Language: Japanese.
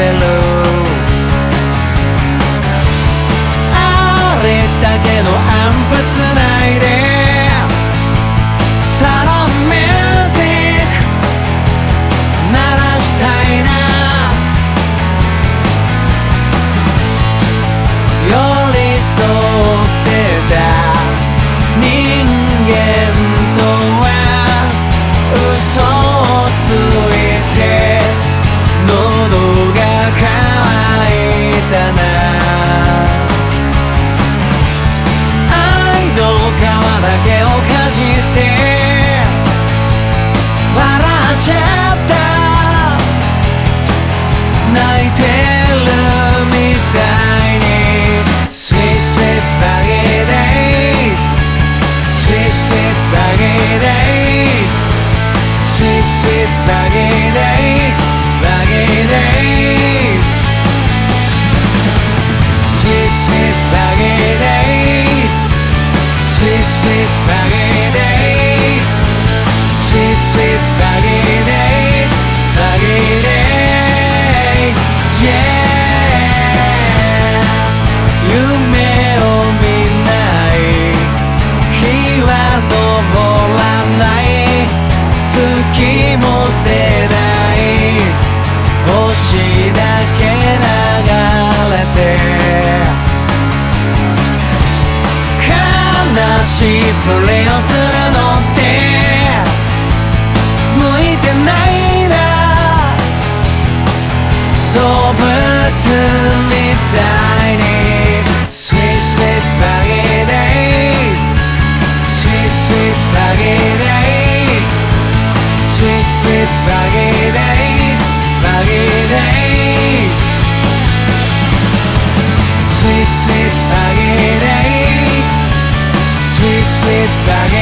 Hello. séparés それをするのって向いてないな。動物 Pagan